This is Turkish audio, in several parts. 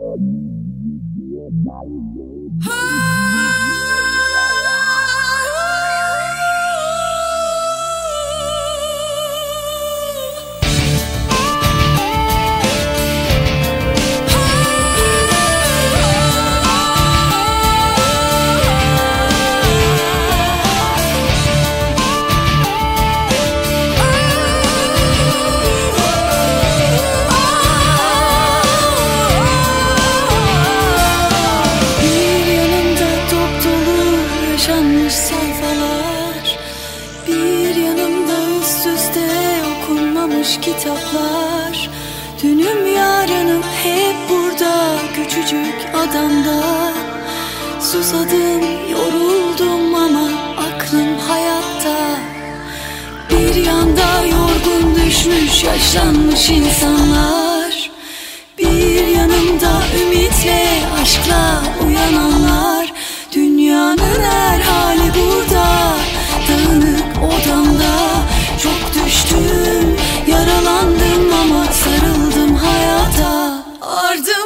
Bir okunmamış kitaplar. Dünüm yarınım hep burada küçücük adamda. Susadım yoruldum ama aklım hayatta. Bir yanda yorgun düşmüş yaşlanmış insanlar. Bir yanımda ümitle aşkla uyananlar. Dünyanın her hali burada Dağınık odamda. Çok düştüm Yaralandım ama sarıldım hayata. Ardımda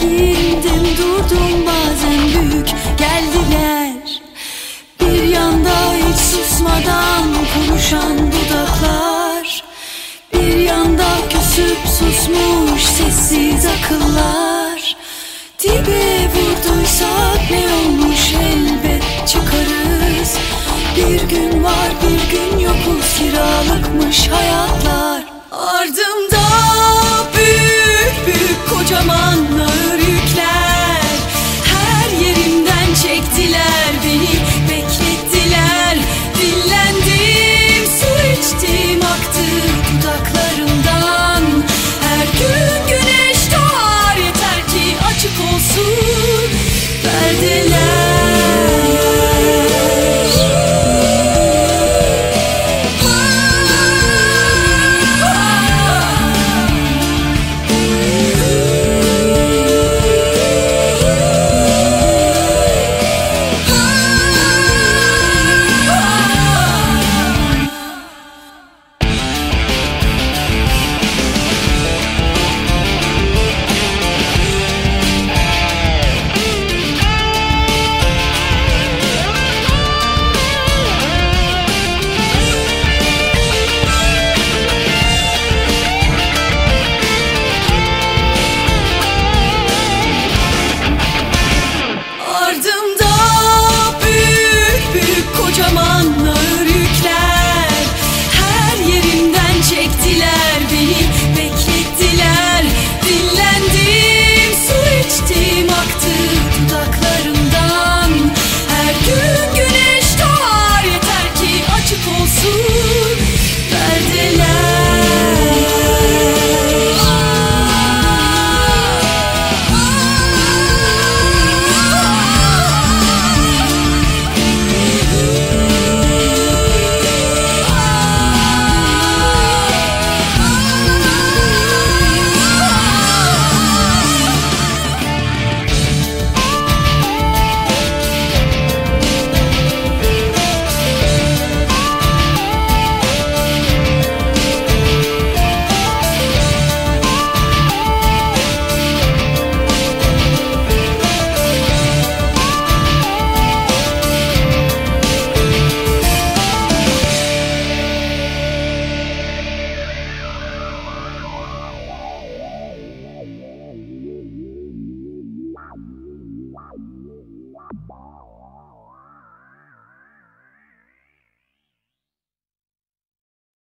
Giyindim durdum bazen büyük geldiler. Bir yanda hiç susmadan konuşan dudaklar. Bir yanda küsüp susmuş sessiz akıllar. Dibe vurduysak ne olmuş elbet çıkarız. Bir gün var bir gün yokuz kiralıkmış hayatlar. Ardımda kocaman ağır yükler. Her yerimden çektiler soon.